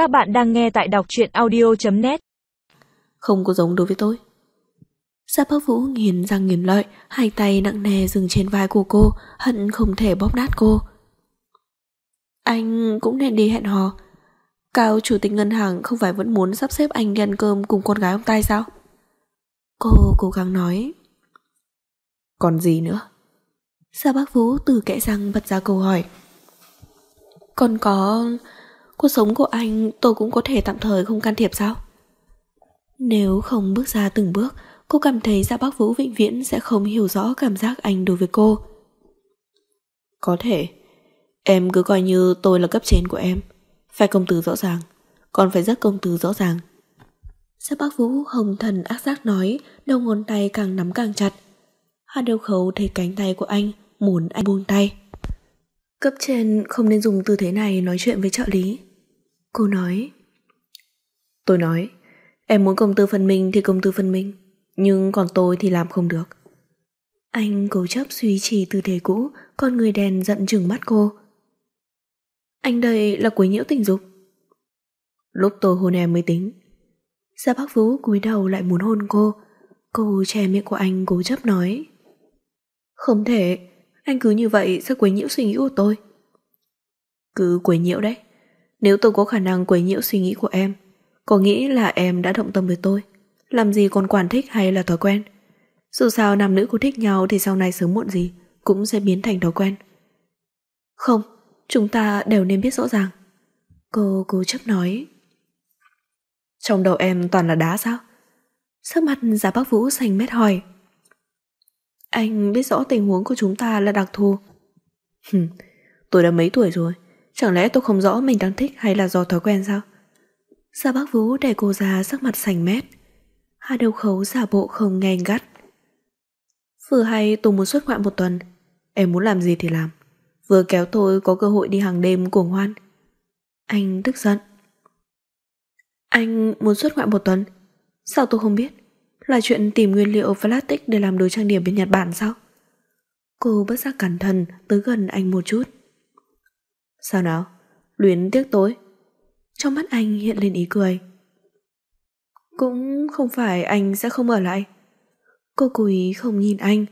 Các bạn đang nghe tại đọc truyện audio.net Không có giống đối với tôi. Gia Bắc Vũ nghiền răng nghiền lợi, hai tay nặng nề dừng trên vai của cô, hận không thể bóp nát cô. Anh cũng nên đi hẹn hò. Cao chủ tịch ngân hàng không phải vẫn muốn sắp xếp anh đi ăn cơm cùng con gái ông tay sao? Cô cố gắng nói. Còn gì nữa? Gia Bắc Vũ từ kẽ răng bật ra câu hỏi. Còn có... Cuộc sống của anh tôi cũng có thể tạm thời không can thiệp sao? Nếu không bước ra từng bước, cô cảm thấy Gia Bắc Vũ vĩnh viễn sẽ không hiểu rõ cảm giác anh đối với cô. Có thể. Em cứ coi như tôi là cấp trên của em. Phải công từ rõ ràng. Còn phải rất công từ rõ ràng. Gia Bắc Vũ hồng thần ác giác nói, đầu ngón tay càng nắm càng chặt. Hạ đầu khấu thấy cánh tay của anh, muốn anh buông tay. Cấp trên không nên dùng tư thế này nói chuyện với trợ lý. Cô nói. Tôi nói, em muốn công tư phân minh thì công tư phân minh, nhưng còn tôi thì làm không được. Anh cố chấp suy trì tư thế cũ, con người đèn giận chừng mắt cô. Anh đây là quấy nhiễu tình dục. Lúc tôi hôn em mới tính. Gia bác Vũ cúi đầu lại muốn hôn cô. Cô che miệng của anh cố chấp nói. Không thể, anh cứ như vậy sẽ quấy nhiễu suy nghĩ của tôi. Cứ quấy nhiễu đấy. Nếu tôi có khả năng quấy nhiễu suy nghĩ của em, có nghĩ là em đã động tâm với tôi. Làm gì còn quản thích hay là thói quen. Dù sao nam nữ có thích nhau thì sau này sớm muộn gì cũng sẽ biến thành thói quen. Không, chúng ta đều nên biết rõ ràng. Cô cố chấp nói. Trong đầu em toàn là đá sao? Sắc mặt giả bác Vũ xanh mét hỏi. Anh biết rõ tình huống của chúng ta là đặc thù. Hừm, tôi đã mấy tuổi rồi, chẳng lẽ tôi không rõ mình đang thích hay là do thói quen sao? Gia bác Vũ để cô ra sắc mặt sành mét. Hai đầu khấu giả bộ không nghe gắt. Vừa hay tôi muốn xuất ngoại một tuần, em muốn làm gì thì làm. Vừa kéo tôi có cơ hội đi hàng đêm cuồng hoan. Anh tức giận. Anh muốn xuất ngoại một tuần? Sao tôi không biết? Là chuyện tìm nguyên liệu plastic để làm đồ trang điểm bên Nhật Bản sao? Cô bất giác cẩn thận tới gần anh một chút. Sao nào? Luyến tiếc tối? Trong mắt anh hiện lên ý cười. Cũng không phải anh sẽ không ở lại. Cô cố ý không nhìn anh.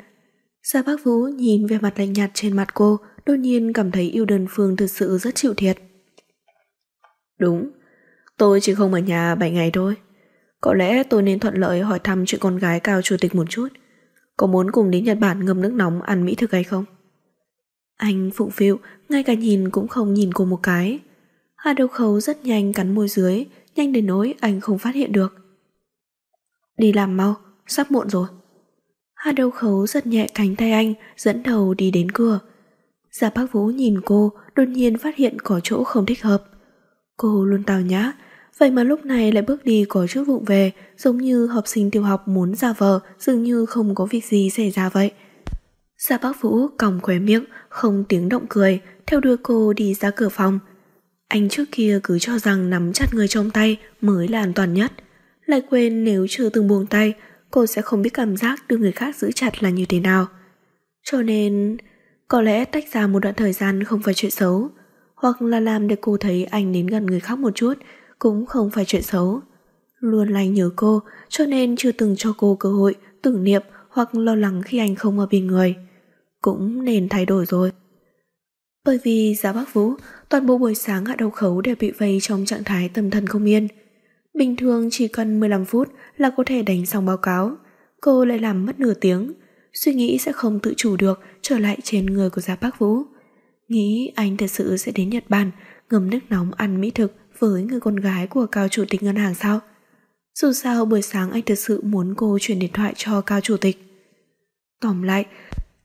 Gia Bác Vũ nhìn về mặt lạnh nhạt trên mặt cô, đột nhiên cảm thấy yêu đơn phương thực sự rất chịu thiệt. Đúng, tôi chỉ không ở nhà 7 ngày thôi. Có lẽ tôi nên thuận lợi hỏi thăm chuyện con gái cao chủ tịch một chút. Có muốn cùng đến Nhật Bản ngâm nước nóng ăn mỹ thực hay không? Anh phụng phịu, ngay cả nhìn cũng không nhìn cô một cái. Hà đầu khấu rất nhanh cắn môi dưới, nhanh đến nỗi anh không phát hiện được. Đi làm mau, sắp muộn rồi. Hà đầu khấu giật nhẹ cánh tay anh, dẫn đầu đi đến cửa. Giả bác Vũ nhìn cô, đột nhiên phát hiện có chỗ không thích hợp. Cô luôn tào nhã, vậy mà lúc này lại bước đi có chút vụng về, giống như học sinh tiểu học muốn ra vờ, dường như không có việc gì xảy ra vậy gia bác Vũ còng khóe miệng, không tiếng động cười, theo đuôi cô đi ra cửa phòng. Anh trước kia cứ cho rằng nắm chặt người trong tay mới là an toàn nhất. Lại quên nếu chưa từng buông tay, cô sẽ không biết cảm giác đưa người khác giữ chặt là như thế nào. Cho nên, có lẽ tách ra một đoạn thời gian không phải chuyện xấu, hoặc là làm để cô thấy anh đến gần người khác một chút, cũng không phải chuyện xấu. Luôn lành nhớ cô, cho nên chưa từng cho cô cơ hội tưởng niệm hoặc lo lắng khi anh không ở bên người. Cũng nên thay đổi rồi. Bởi vì giá bác Vũ, toàn bộ buổi sáng hạ đầu khấu đều bị vây trong trạng thái tâm thần không yên. Bình thường chỉ cần 15 phút là có thể đánh xong báo cáo. Cô lại làm mất nửa tiếng, suy nghĩ sẽ không tự chủ được trở lại trên người của Gia Bác Vũ. Nghĩ anh thật sự sẽ đến Nhật Bản ngâm nước nóng ăn mỹ thực với người con gái của cao chủ tịch ngân hàng sao? Dù sao buổi sáng anh thật sự muốn cô chuyển điện thoại cho cao chủ tịch. Tóm lại,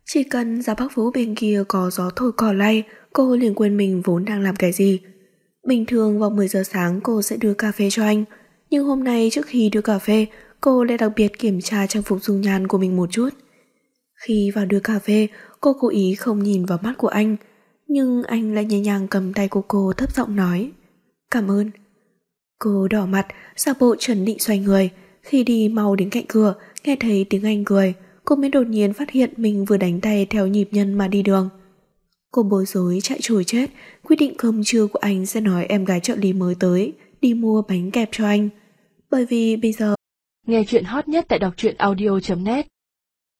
chỉ cần Gia bắc phú bên kia có gió thổi cỏ lay, cô liền quên mình vốn đang làm cái gì. Bình thường vào 10 giờ sáng cô sẽ đưa cà phê cho anh, nhưng hôm nay trước khi đưa cà phê, cô lại đặc biệt kiểm tra trang phục dung nhan của mình một chút. Khi vào đưa cà phê, cô cố ý không nhìn vào mắt của anh, nhưng anh lại nhẹ nhàng cầm tay của cô thấp giọng nói Cảm ơn. Cô đỏ mặt, giả bộ chuẩn định xoay người, khi đi mau đến cạnh cửa, nghe thấy tiếng anh cười, cô mới đột nhiên phát hiện mình vừa đánh tay theo nhịp nhân mà đi đường. Cô bối rối chạy trồi chết, quyết định cơm trưa của anh sẽ nói em gái trợ lý mới tới, đi mua bánh kẹp cho anh. Bởi vì bây giờ Nghe chuyện hot nhất tại đọc truyện audio.net